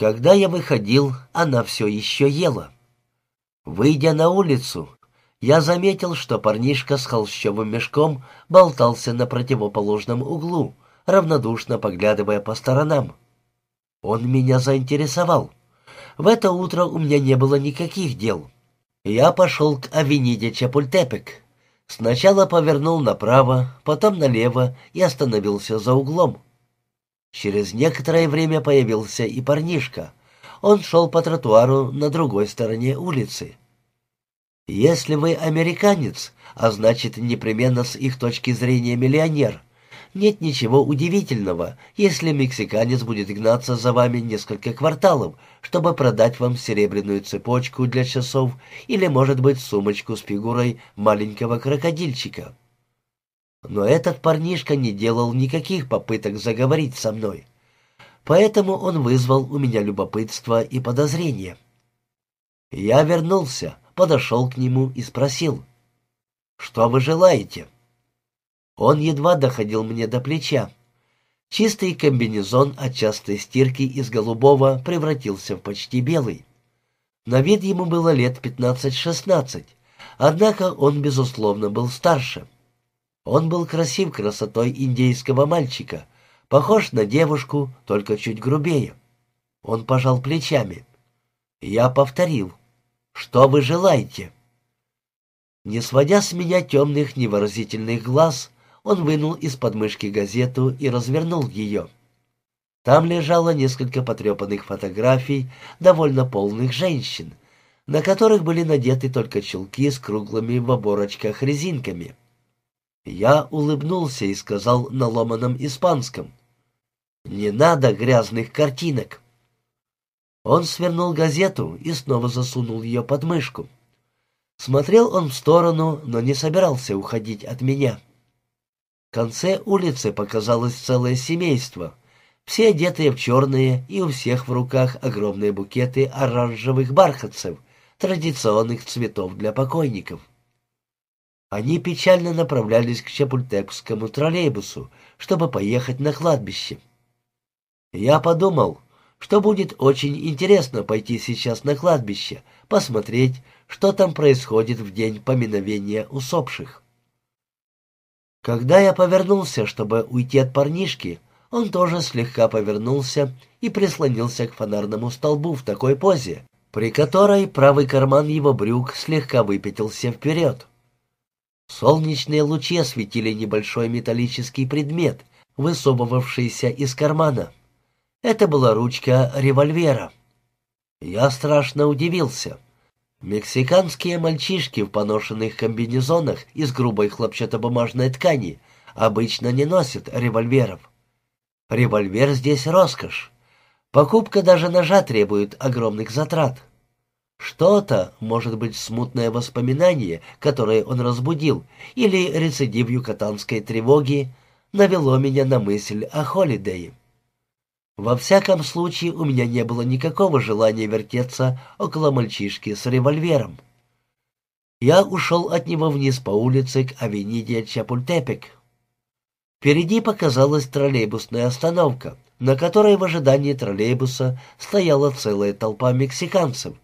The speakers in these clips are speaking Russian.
Когда я выходил, она все еще ела. Выйдя на улицу, я заметил, что парнишка с холщовым мешком болтался на противоположном углу, равнодушно поглядывая по сторонам. Он меня заинтересовал. В это утро у меня не было никаких дел. Я пошел к Авениде Чапультепек. Сначала повернул направо, потом налево и остановился за углом. Через некоторое время появился и парнишка. Он шел по тротуару на другой стороне улицы. Если вы американец, а значит непременно с их точки зрения миллионер, нет ничего удивительного, если мексиканец будет гнаться за вами несколько кварталов, чтобы продать вам серебряную цепочку для часов или, может быть, сумочку с фигурой маленького крокодильчика. Но этот парнишка не делал никаких попыток заговорить со мной. Поэтому он вызвал у меня любопытство и подозрение. Я вернулся, подошел к нему и спросил, «Что вы желаете?» Он едва доходил мне до плеча. Чистый комбинезон от частой стирки из голубого превратился в почти белый. На вид ему было лет пятнадцать-шестнадцать, однако он, безусловно, был старше. Он был красив красотой индейского мальчика, похож на девушку, только чуть грубее. Он пожал плечами. Я повторил. «Что вы желаете?» Не сводя с меня темных невыразительных глаз, он вынул из подмышки газету и развернул ее. Там лежало несколько потрепанных фотографий довольно полных женщин, на которых были надеты только чулки с круглыми в оборочках резинками. Я улыбнулся и сказал на ломаном испанском. «Не надо грязных картинок». Он свернул газету и снова засунул ее под мышку. Смотрел он в сторону, но не собирался уходить от меня. В конце улицы показалось целое семейство. Все одетые в черные, и у всех в руках огромные букеты оранжевых бархатцев, традиционных цветов для покойников. Они печально направлялись к Чапультепскому троллейбусу, чтобы поехать на кладбище. Я подумал, что будет очень интересно пойти сейчас на кладбище, посмотреть, что там происходит в день поминовения усопших. Когда я повернулся, чтобы уйти от парнишки, он тоже слегка повернулся и прислонился к фонарному столбу в такой позе, при которой правый карман его брюк слегка выпятился вперед. Солнечные лучи осветили небольшой металлический предмет, высовывавшийся из кармана. Это была ручка револьвера. Я страшно удивился. Мексиканские мальчишки в поношенных комбинезонах из грубой хлопчатобумажной ткани обычно не носят револьверов. Револьвер здесь роскошь. Покупка даже ножа требует огромных затрат. Что-то, может быть, смутное воспоминание, которое он разбудил, или рецидив юкатанской тревоги, навело меня на мысль о Холидее. Во всяком случае, у меня не было никакого желания вертеться около мальчишки с револьвером. Я ушел от него вниз по улице к авениде Чапультепек. Впереди показалась троллейбусная остановка, на которой в ожидании троллейбуса стояла целая толпа мексиканцев,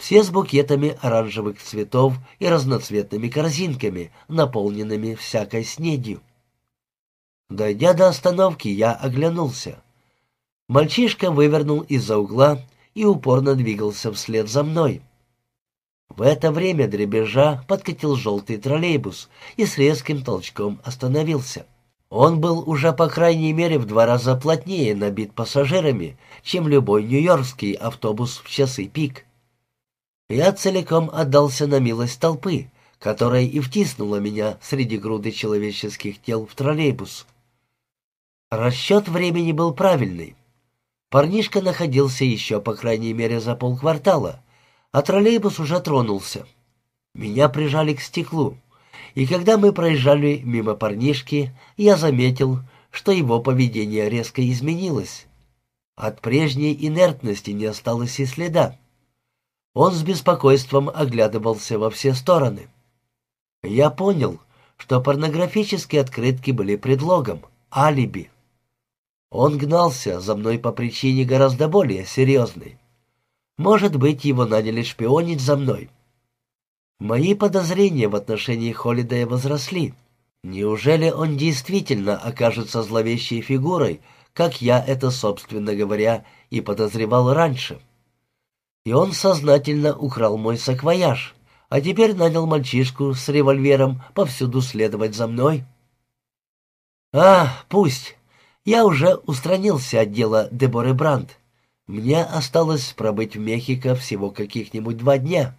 все с букетами оранжевых цветов и разноцветными корзинками, наполненными всякой снедью. Дойдя до остановки, я оглянулся. Мальчишка вывернул из-за угла и упорно двигался вслед за мной. В это время дребезжа подкатил желтый троллейбус и с резким толчком остановился. Он был уже по крайней мере в два раза плотнее набит пассажирами, чем любой нью-йоркский автобус в часы пик. Я целиком отдался на милость толпы, которая и втиснула меня среди груды человеческих тел в троллейбус. Расчет времени был правильный. Парнишка находился еще, по крайней мере, за полквартала, а троллейбус уже тронулся. Меня прижали к стеклу, и когда мы проезжали мимо парнишки, я заметил, что его поведение резко изменилось. От прежней инертности не осталось и следа. Он с беспокойством оглядывался во все стороны. Я понял, что порнографические открытки были предлогом, алиби. Он гнался за мной по причине гораздо более серьезной. Может быть, его наняли шпионить за мной. Мои подозрения в отношении Холидея возросли. Неужели он действительно окажется зловещей фигурой, как я это, собственно говоря, и подозревал раньше? И он сознательно украл мой саквояж, а теперь нанял мальчишку с револьвером повсюду следовать за мной. А, пусть. Я уже устранился от дела Деборы Брандт. Мне осталось пробыть в Мехико всего каких-нибудь два дня.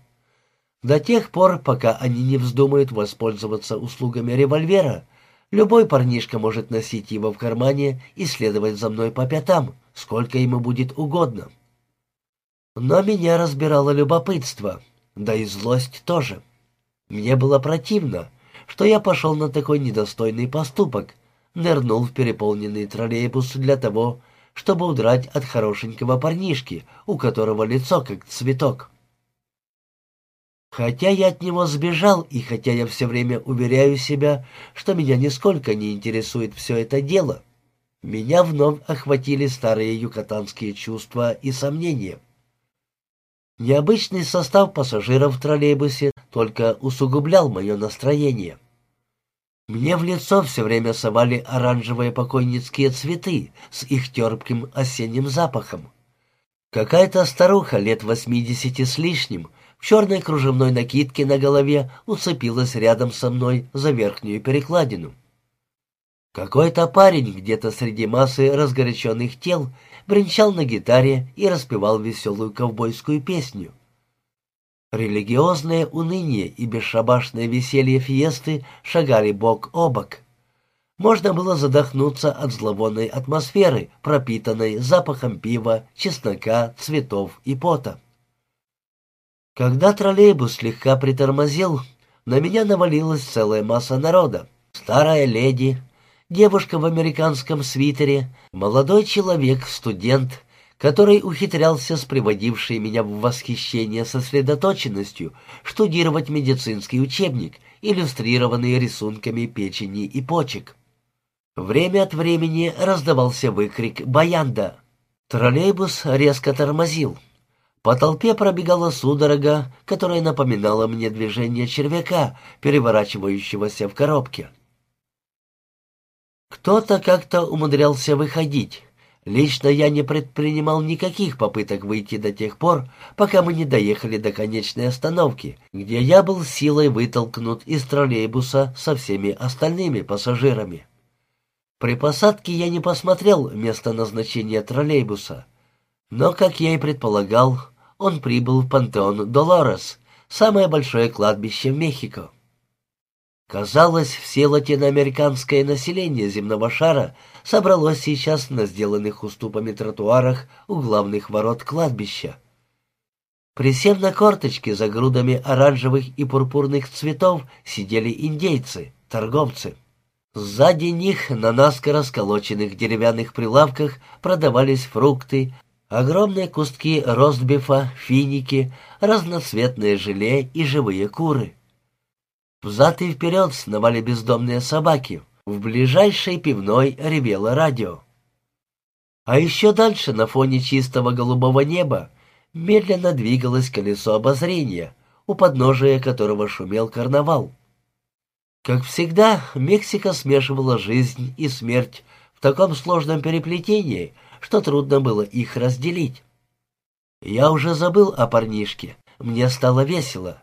До тех пор, пока они не вздумают воспользоваться услугами револьвера, любой парнишка может носить его в кармане и следовать за мной по пятам, сколько ему будет угодно. Но меня разбирало любопытство, да и злость тоже. Мне было противно, что я пошел на такой недостойный поступок, нырнул в переполненный троллейбус для того, чтобы удрать от хорошенького парнишки, у которого лицо как цветок. Хотя я от него сбежал, и хотя я все время уверяю себя, что меня нисколько не интересует все это дело, меня вновь охватили старые юкатанские чувства и сомнения. Необычный состав пассажиров в троллейбусе только усугублял мое настроение. Мне в лицо все время совали оранжевые покойницкие цветы с их терпким осенним запахом. Какая-то старуха лет восьмидесяти с лишним — в черной кружевной накидке на голове уцепилась рядом со мной за верхнюю перекладину. Какой-то парень где-то среди массы разгоряченных тел бренчал на гитаре и распевал веселую ковбойскую песню. Религиозное уныние и бесшабашное веселье фиесты шагали бок о бок. Можно было задохнуться от зловонной атмосферы, пропитанной запахом пива, чеснока, цветов и пота. Когда троллейбус слегка притормозил, на меня навалилась целая масса народа. Старая леди, девушка в американском свитере, молодой человек, студент, который ухитрялся с приводившей меня в восхищение сосредоточенностью штудировать медицинский учебник, иллюстрированный рисунками печени и почек. Время от времени раздавался выкрик «Баянда!». Троллейбус резко тормозил. По толпе пробегала судорога, которая напоминала мне движение червяка, переворачивающегося в коробке. Кто-то как-то умудрялся выходить. Лично я не предпринимал никаких попыток выйти до тех пор, пока мы не доехали до конечной остановки, где я был силой вытолкнут из троллейбуса со всеми остальными пассажирами. При посадке я не посмотрел место назначения троллейбуса, но, как я и предполагал, он прибыл в пантеон Долорес, самое большое кладбище в Мехико. Казалось, все латиноамериканское население земного шара собралось сейчас на сделанных уступами тротуарах у главных ворот кладбища. Присев на корточки за грудами оранжевых и пурпурных цветов сидели индейцы, торговцы. Сзади них на наскоро сколоченных деревянных прилавках продавались фрукты, Огромные куски ростбифа, финики, разноцветное желе и живые куры. Взад и вперед сновали бездомные собаки. В ближайшей пивной ревело радио. А еще дальше, на фоне чистого голубого неба, медленно двигалось колесо обозрения, у подножия которого шумел карнавал. Как всегда, Мексика смешивала жизнь и смерть в таком сложном переплетении, что трудно было их разделить. Я уже забыл о парнишке, мне стало весело.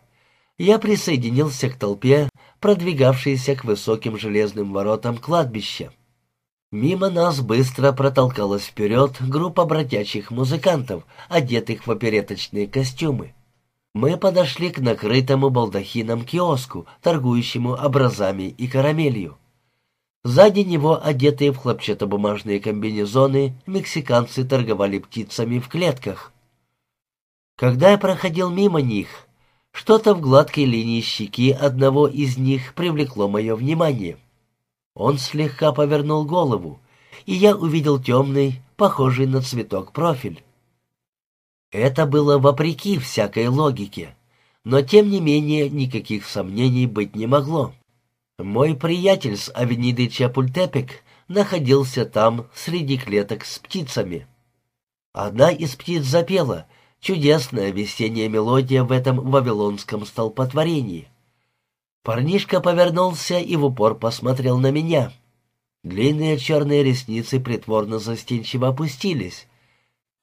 Я присоединился к толпе, продвигавшейся к высоким железным воротам кладбища. Мимо нас быстро протолкалась вперед группа бродячих музыкантов, одетых в опереточные костюмы. Мы подошли к накрытому балдахином киоску, торгующему образами и карамелью. Сзади него, одетые в хлопчатобумажные комбинезоны, мексиканцы торговали птицами в клетках. Когда я проходил мимо них, что-то в гладкой линии щеки одного из них привлекло мое внимание. Он слегка повернул голову, и я увидел темный, похожий на цветок профиль. Это было вопреки всякой логике, но тем не менее никаких сомнений быть не могло. Мой приятель с авениды Чапультепек находился там, среди клеток с птицами. Одна из птиц запела, чудесная весенняя мелодия в этом вавилонском столпотворении. Парнишка повернулся и в упор посмотрел на меня. Длинные черные ресницы притворно застенчиво опустились.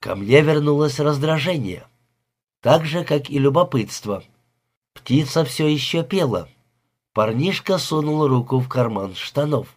Ко мне вернулось раздражение. Так же, как и любопытство. Птица все еще пела. Парнишка сунул руку в карман штанов.